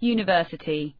university.